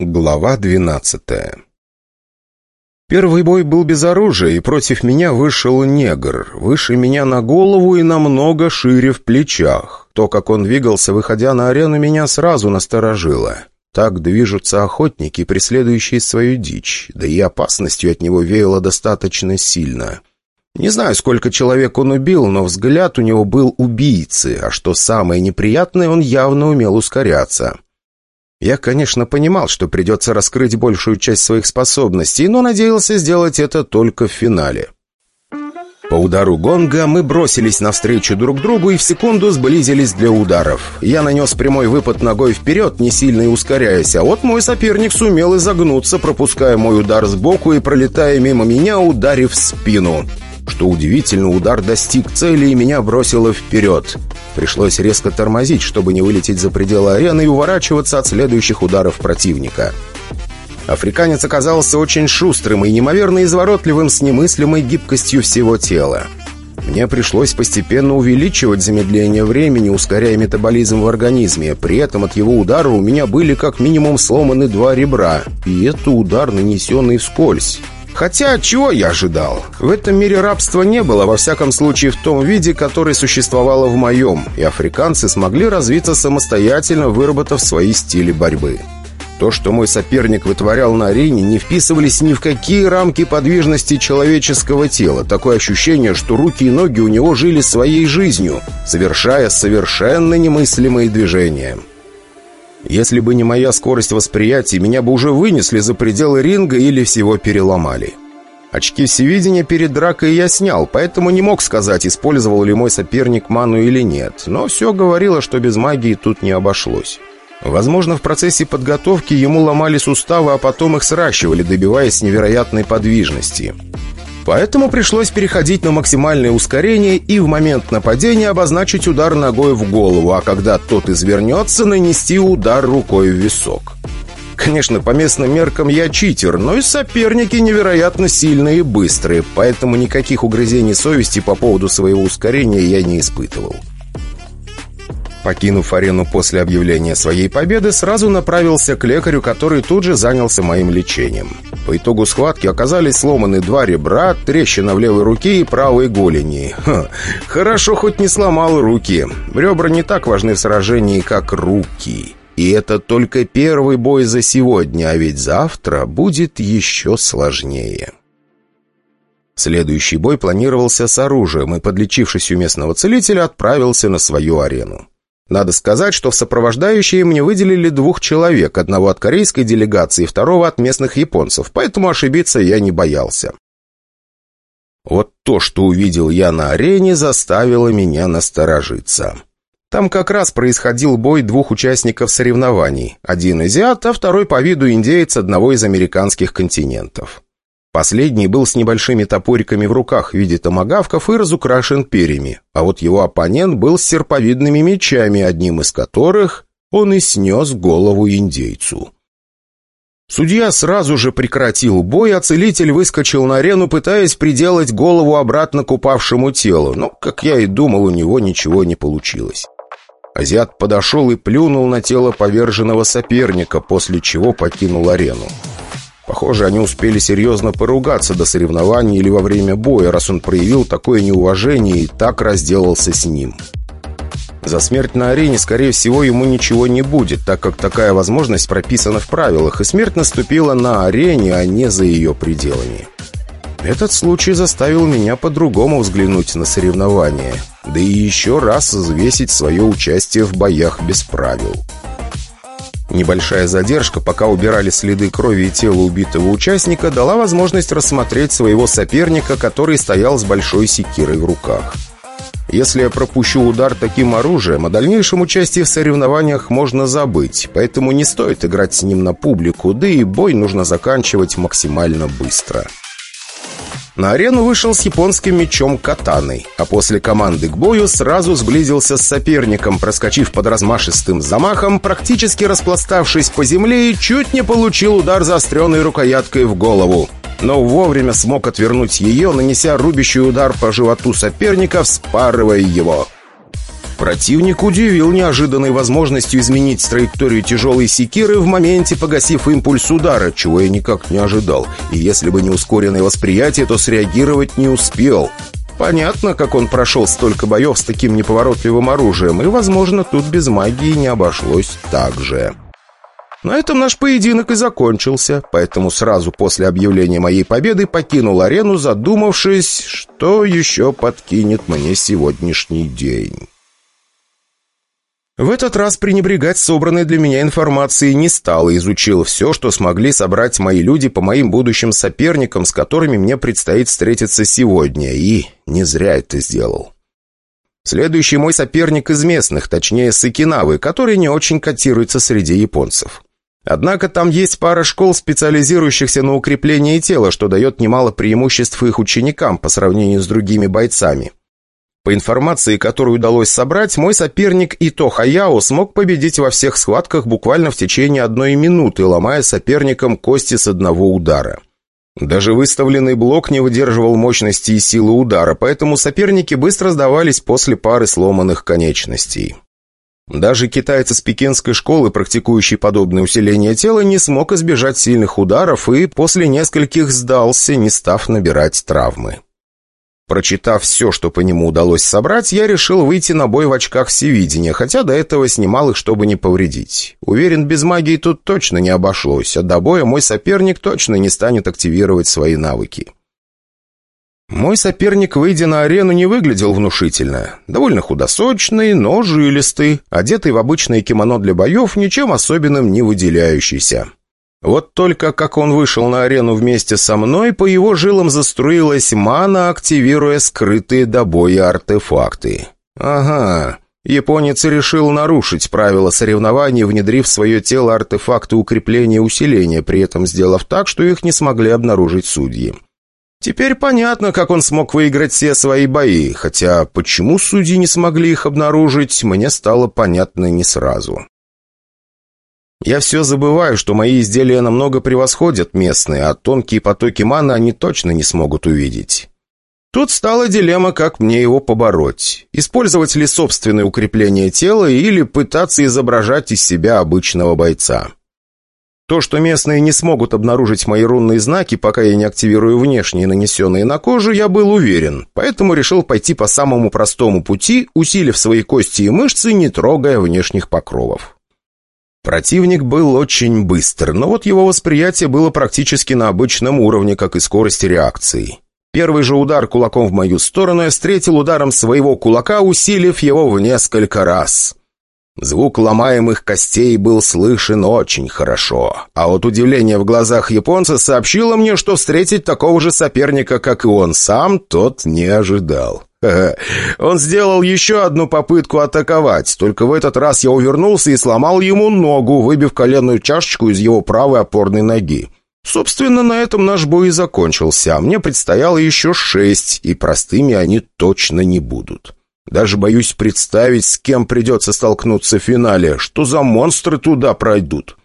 Глава двенадцатая Первый бой был без оружия, и против меня вышел негр, выше меня на голову и намного шире в плечах. То, как он двигался, выходя на арену, меня сразу насторожило. Так движутся охотники, преследующие свою дичь, да и опасностью от него веяло достаточно сильно. Не знаю, сколько человек он убил, но взгляд у него был убийцы, а что самое неприятное, он явно умел ускоряться. Я, конечно, понимал, что придется раскрыть большую часть своих способностей, но надеялся сделать это только в финале. По удару гонга мы бросились навстречу друг другу и в секунду сблизились для ударов. Я нанес прямой выпад ногой вперед, не сильно ускоряясь, а вот мой соперник сумел изогнуться, пропуская мой удар сбоку и пролетая мимо меня, ударив в спину. Что удивительно, удар достиг цели и меня бросило вперед. Пришлось резко тормозить, чтобы не вылететь за пределы арены и уворачиваться от следующих ударов противника. Африканец оказался очень шустрым и неимоверно изворотливым с немыслимой гибкостью всего тела. Мне пришлось постепенно увеличивать замедление времени, ускоряя метаболизм в организме. При этом от его удара у меня были как минимум сломаны два ребра. И это удар, нанесенный вскользь. Хотя, чего я ожидал? В этом мире рабства не было, во всяком случае в том виде, который существовало в моем, и африканцы смогли развиться самостоятельно, выработав свои стили борьбы. То, что мой соперник вытворял на арене, не вписывались ни в какие рамки подвижности человеческого тела. Такое ощущение, что руки и ноги у него жили своей жизнью, совершая совершенно немыслимые движения. Если бы не моя скорость восприятия, меня бы уже вынесли за пределы ринга или всего переломали. Очки всевидения перед дракой я снял, поэтому не мог сказать, использовал ли мой соперник ману или нет, но все говорило, что без магии тут не обошлось. Возможно, в процессе подготовки ему ломали суставы, а потом их сращивали, добиваясь невероятной подвижности. Поэтому пришлось переходить на максимальное ускорение и в момент нападения обозначить удар ногой в голову, а когда тот извернется, нанести удар рукой в висок. Конечно, по местным меркам я читер, но и соперники невероятно сильные и быстрые, поэтому никаких угрызений совести по поводу своего ускорения я не испытывал. Покинув арену после объявления своей победы, сразу направился к лекарю, который тут же занялся моим лечением. По итогу схватки оказались сломаны два ребра, трещина в левой руке и правой голени. Ха, хорошо хоть не сломал руки. Ребра не так важны в сражении, как руки. И это только первый бой за сегодня, а ведь завтра будет еще сложнее. Следующий бой планировался с оружием, и, подлечившись у местного целителя, отправился на свою арену. Надо сказать, что в сопровождающие мне выделили двух человек, одного от корейской делегации, второго от местных японцев, поэтому ошибиться я не боялся. Вот то, что увидел я на арене, заставило меня насторожиться. Там как раз происходил бой двух участников соревнований. Один азиат, а второй по виду индеец одного из американских континентов. Последний был с небольшими топориками в руках в виде томагавков и разукрашен перьями, а вот его оппонент был с серповидными мечами, одним из которых он и снес голову индейцу. Судья сразу же прекратил бой, а целитель выскочил на арену, пытаясь приделать голову обратно к упавшему телу, но, как я и думал, у него ничего не получилось. Азиат подошел и плюнул на тело поверженного соперника, после чего покинул арену. Похоже, они успели серьезно поругаться до соревнований или во время боя, раз он проявил такое неуважение и так разделался с ним. За смерть на арене, скорее всего, ему ничего не будет, так как такая возможность прописана в правилах, и смерть наступила на арене, а не за ее пределами. Этот случай заставил меня по-другому взглянуть на соревнования, да и еще раз взвесить свое участие в боях без правил. Небольшая задержка, пока убирали следы крови и тела убитого участника, дала возможность рассмотреть своего соперника, который стоял с большой секирой в руках. Если я пропущу удар таким оружием, о дальнейшем участии в соревнованиях можно забыть, поэтому не стоит играть с ним на публику, да и бой нужно заканчивать максимально быстро. На арену вышел с японским мечом катаной, а после команды к бою сразу сблизился с соперником, проскочив под размашистым замахом, практически распластавшись по земле и чуть не получил удар заостренной рукояткой в голову. Но вовремя смог отвернуть ее, нанеся рубящий удар по животу соперника, вспарывая его. Противник удивил неожиданной возможностью изменить траекторию тяжелой секиры в моменте, погасив импульс удара, чего я никак не ожидал. И если бы не ускоренное восприятие, то среагировать не успел. Понятно, как он прошел столько боев с таким неповоротливым оружием, и, возможно, тут без магии не обошлось так же. На этом наш поединок и закончился, поэтому сразу после объявления моей победы покинул арену, задумавшись, что еще подкинет мне сегодняшний день. В этот раз пренебрегать собранной для меня информацией не стал и изучил все, что смогли собрать мои люди по моим будущим соперникам, с которыми мне предстоит встретиться сегодня, и не зря это сделал. Следующий мой соперник из местных, точнее Сакинавы, который не очень котируется среди японцев. Однако там есть пара школ, специализирующихся на укреплении тела, что дает немало преимуществ их ученикам по сравнению с другими бойцами. По информации, которую удалось собрать, мой соперник Ито Хаяо смог победить во всех схватках буквально в течение одной минуты, ломая соперникам кости с одного удара. Даже выставленный блок не выдерживал мощности и силы удара, поэтому соперники быстро сдавались после пары сломанных конечностей. Даже китаец из пекинской школы, практикующий подобное усиление тела, не смог избежать сильных ударов и после нескольких сдался, не став набирать травмы. Прочитав все, что по нему удалось собрать, я решил выйти на бой в очках всевидения, хотя до этого снимал их, чтобы не повредить. Уверен, без магии тут точно не обошлось, а до боя мой соперник точно не станет активировать свои навыки. Мой соперник, выйдя на арену, не выглядел внушительно. Довольно худосочный, но жилистый, одетый в обычное кимоно для боев, ничем особенным не выделяющийся. Вот только как он вышел на арену вместе со мной, по его жилам заструилась мана, активируя скрытые до боя артефакты. Ага, японец решил нарушить правила соревнований, внедрив в свое тело артефакты укрепления и усиления, при этом сделав так, что их не смогли обнаружить судьи. Теперь понятно, как он смог выиграть все свои бои, хотя почему судьи не смогли их обнаружить, мне стало понятно не сразу. Я все забываю, что мои изделия намного превосходят местные, а тонкие потоки маны они точно не смогут увидеть. Тут стала дилемма, как мне его побороть. Использовать ли собственное укрепление тела или пытаться изображать из себя обычного бойца. То, что местные не смогут обнаружить мои рунные знаки, пока я не активирую внешние, нанесенные на кожу, я был уверен, поэтому решил пойти по самому простому пути, усилив свои кости и мышцы, не трогая внешних покровов. Противник был очень быстр, но вот его восприятие было практически на обычном уровне, как и скорость реакции. Первый же удар кулаком в мою сторону я встретил ударом своего кулака, усилив его в несколько раз. Звук ломаемых костей был слышен очень хорошо, а вот удивление в глазах японца сообщило мне, что встретить такого же соперника, как и он сам, тот не ожидал. Он сделал еще одну попытку атаковать, только в этот раз я увернулся и сломал ему ногу, выбив коленную чашечку из его правой опорной ноги. Собственно, на этом наш бой и закончился, а мне предстояло еще шесть, и простыми они точно не будут. Даже боюсь представить, с кем придется столкнуться в финале, что за монстры туда пройдут.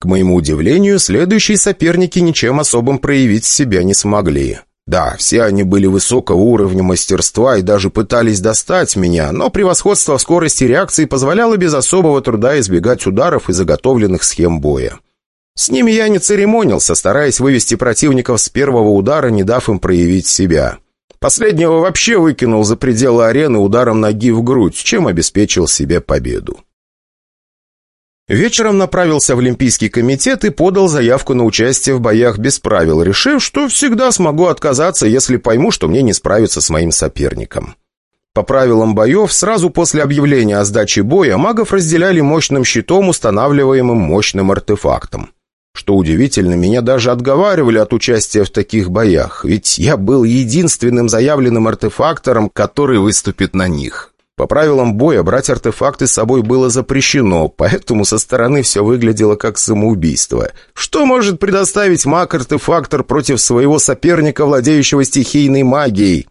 К моему удивлению, следующие соперники ничем особым проявить себя не смогли. Да, все они были высокого уровня мастерства и даже пытались достать меня, но превосходство в скорости реакции позволяло без особого труда избегать ударов и заготовленных схем боя. С ними я не церемонился, стараясь вывести противников с первого удара, не дав им проявить себя. Последнего вообще выкинул за пределы арены ударом ноги в грудь, чем обеспечил себе победу. Вечером направился в Олимпийский комитет и подал заявку на участие в боях без правил, решив, что всегда смогу отказаться, если пойму, что мне не справиться с моим соперником. По правилам боев, сразу после объявления о сдаче боя, магов разделяли мощным щитом, устанавливаемым мощным артефактом. Что удивительно, меня даже отговаривали от участия в таких боях, ведь я был единственным заявленным артефактором, который выступит на них. По правилам боя брать артефакты с собой было запрещено, поэтому со стороны все выглядело как самоубийство. Что может предоставить маг-артефактор против своего соперника, владеющего стихийной магией?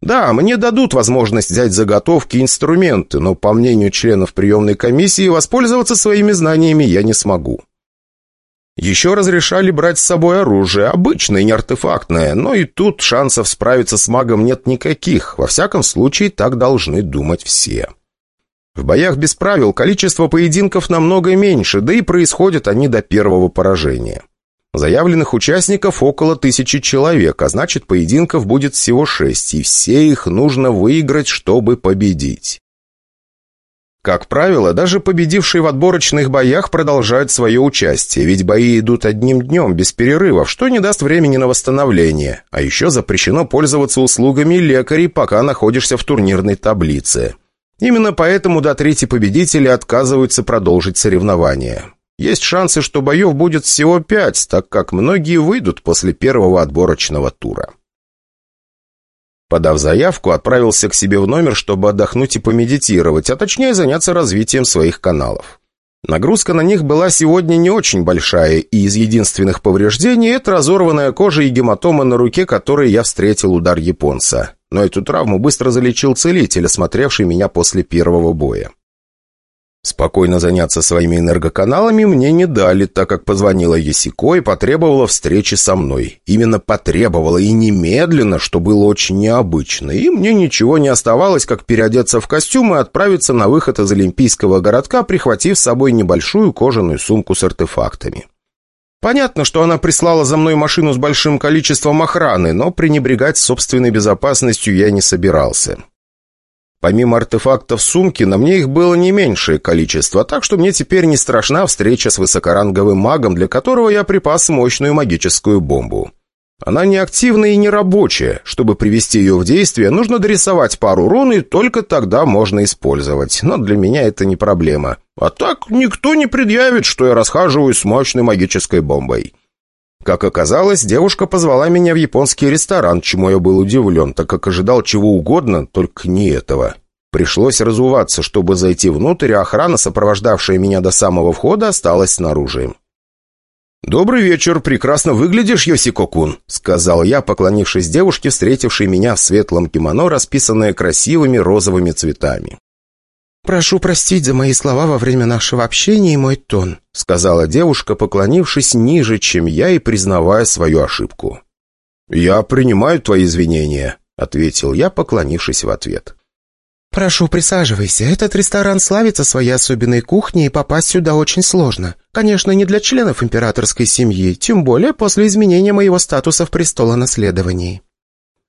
Да, мне дадут возможность взять заготовки и инструменты, но, по мнению членов приемной комиссии, воспользоваться своими знаниями я не смогу. Еще разрешали брать с собой оружие, обычное, не артефактное, но и тут шансов справиться с магом нет никаких. Во всяком случае, так должны думать все. В боях без правил количество поединков намного меньше, да и происходят они до первого поражения. Заявленных участников около тысячи человек, а значит, поединков будет всего шесть, и все их нужно выиграть, чтобы победить. Как правило, даже победившие в отборочных боях продолжают свое участие, ведь бои идут одним днем, без перерывов, что не даст времени на восстановление. А еще запрещено пользоваться услугами лекарей, пока находишься в турнирной таблице. Именно поэтому до трети победители отказываются продолжить соревнования. Есть шансы, что боев будет всего пять, так как многие выйдут после первого отборочного тура. Подав заявку, отправился к себе в номер, чтобы отдохнуть и помедитировать, а точнее заняться развитием своих каналов. Нагрузка на них была сегодня не очень большая, и из единственных повреждений это разорванная кожа и гематома на руке, которой я встретил удар японца. Но эту травму быстро залечил целитель, осмотревший меня после первого боя. Спокойно заняться своими энергоканалами мне не дали, так как позвонила Ясико и потребовала встречи со мной. Именно потребовала и немедленно, что было очень необычно. И мне ничего не оставалось, как переодеться в костюм и отправиться на выход из Олимпийского городка, прихватив с собой небольшую кожаную сумку с артефактами. Понятно, что она прислала за мной машину с большим количеством охраны, но пренебрегать собственной безопасностью я не собирался. Помимо артефактов сумки, на мне их было не меньшее количество, так что мне теперь не страшна встреча с высокоранговым магом, для которого я припас мощную магическую бомбу. Она не активная и не рабочая. Чтобы привести ее в действие, нужно дорисовать пару рун, и только тогда можно использовать. Но для меня это не проблема. А так никто не предъявит, что я расхаживаю с мощной магической бомбой. Как оказалось, девушка позвала меня в японский ресторан, чему я был удивлен, так как ожидал чего угодно, только не этого. Пришлось разуваться, чтобы зайти внутрь, а охрана, сопровождавшая меня до самого входа, осталась снаружи. «Добрый вечер, прекрасно выглядишь, Йосико-кун», — сказал я, поклонившись девушке, встретившей меня в светлом кимоно, расписанное красивыми розовыми цветами. «Прошу простить за мои слова во время нашего общения и мой тон», сказала девушка, поклонившись ниже, чем я и признавая свою ошибку. «Я принимаю твои извинения», — ответил я, поклонившись в ответ. «Прошу, присаживайся. Этот ресторан славится своей особенной кухней, и попасть сюда очень сложно. Конечно, не для членов императорской семьи, тем более после изменения моего статуса в престолонаследовании».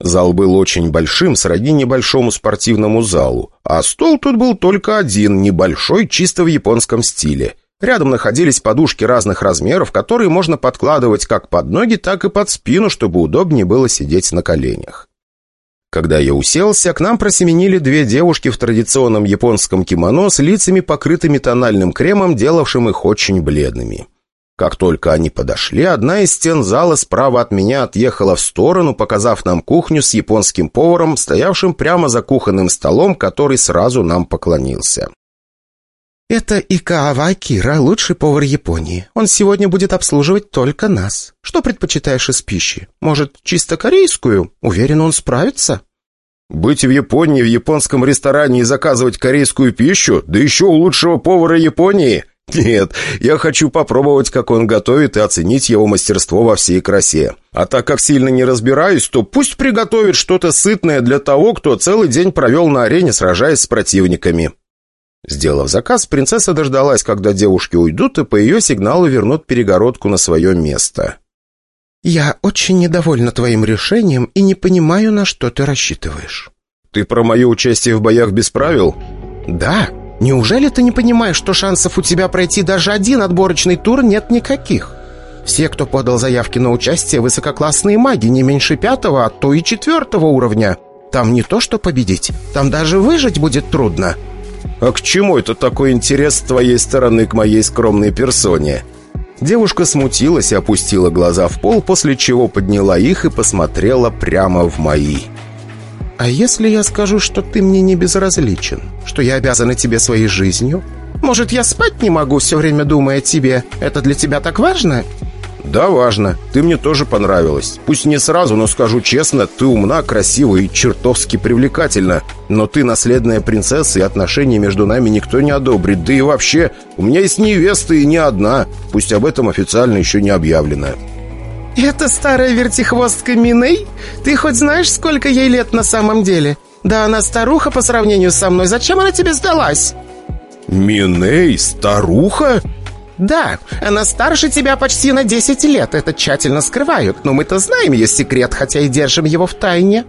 Зал был очень большим, сродни небольшому спортивному залу, а стол тут был только один, небольшой, чисто в японском стиле. Рядом находились подушки разных размеров, которые можно подкладывать как под ноги, так и под спину, чтобы удобнее было сидеть на коленях. Когда я уселся, к нам просеменили две девушки в традиционном японском кимоно с лицами, покрытыми тональным кремом, делавшим их очень бледными. Как только они подошли, одна из стен зала справа от меня отъехала в сторону, показав нам кухню с японским поваром, стоявшим прямо за кухонным столом, который сразу нам поклонился. «Это Икаава Акира, лучший повар Японии. Он сегодня будет обслуживать только нас. Что предпочитаешь из пищи? Может, чисто корейскую? Уверен, он справится?» «Быть в Японии в японском ресторане и заказывать корейскую пищу? Да еще у лучшего повара Японии? «Нет, я хочу попробовать, как он готовит, и оценить его мастерство во всей красе. А так как сильно не разбираюсь, то пусть приготовит что-то сытное для того, кто целый день провел на арене, сражаясь с противниками». Сделав заказ, принцесса дождалась, когда девушки уйдут, и по ее сигналу вернут перегородку на свое место. «Я очень недовольна твоим решением и не понимаю, на что ты рассчитываешь». «Ты про мое участие в боях без правил?» «Да, Неужели ты не понимаешь, что шансов у тебя пройти даже один отборочный тур нет никаких? Все, кто подал заявки на участие, высококлассные маги, не меньше пятого, а то и четвертого уровня. Там не то что победить, там даже выжить будет трудно». «А к чему это такой интерес с твоей стороны к моей скромной персоне?» Девушка смутилась и опустила глаза в пол, после чего подняла их и посмотрела прямо в мои. «А если я скажу, что ты мне не безразличен? Что я обязана тебе своей жизнью? Может, я спать не могу, все время думая о тебе? Это для тебя так важно?» «Да, важно. Ты мне тоже понравилась. Пусть не сразу, но скажу честно, ты умна, красива и чертовски привлекательна. Но ты наследная принцесса, и отношения между нами никто не одобрит. Да и вообще, у меня есть невеста и не одна. Пусть об этом официально еще не объявлено». «Это старая вертихвостка Миней? Ты хоть знаешь, сколько ей лет на самом деле? Да она старуха по сравнению со мной. Зачем она тебе сдалась?» «Миней? Старуха?» «Да, она старше тебя почти на 10 лет. Это тщательно скрывают, но мы-то знаем ее секрет, хотя и держим его в тайне».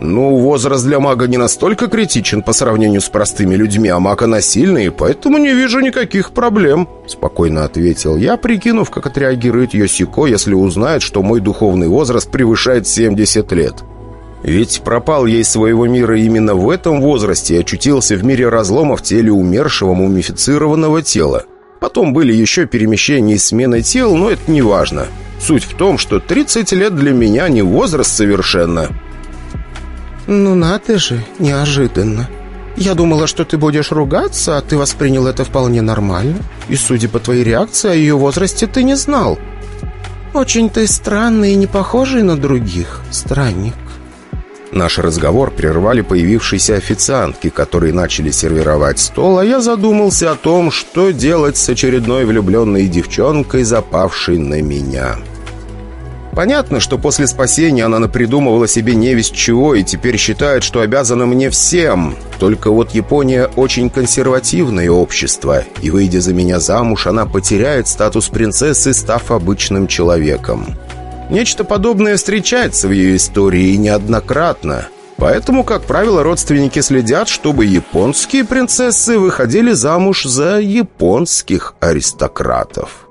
«Ну, возраст для мага не настолько критичен по сравнению с простыми людьми, а маг она сильный, поэтому не вижу никаких проблем», — спокойно ответил я, прикинув, как отреагирует Йосико, если узнает, что мой духовный возраст превышает 70 лет. Ведь пропал ей своего мира именно в этом возрасте и очутился в мире разлома в теле умершего мумифицированного тела. Потом были еще перемещения и смены тел, но это не важно. Суть в том, что 30 лет для меня не возраст совершенно. «Ну надо же, неожиданно. Я думала, что ты будешь ругаться, а ты воспринял это вполне нормально. И, судя по твоей реакции, о ее возрасте ты не знал. Очень ты странный и не похожий на других, странник». Наш разговор прервали появившиеся официантки, которые начали сервировать стол, а я задумался о том, что делать с очередной влюбленной девчонкой, запавшей на меня. Понятно, что после спасения она напридумывала себе невесть чего и теперь считает, что обязана мне всем. Только вот Япония очень консервативное общество, и, выйдя за меня замуж, она потеряет статус принцессы, став обычным человеком. Нечто подобное встречается в ее истории неоднократно. Поэтому, как правило, родственники следят, чтобы японские принцессы выходили замуж за японских аристократов.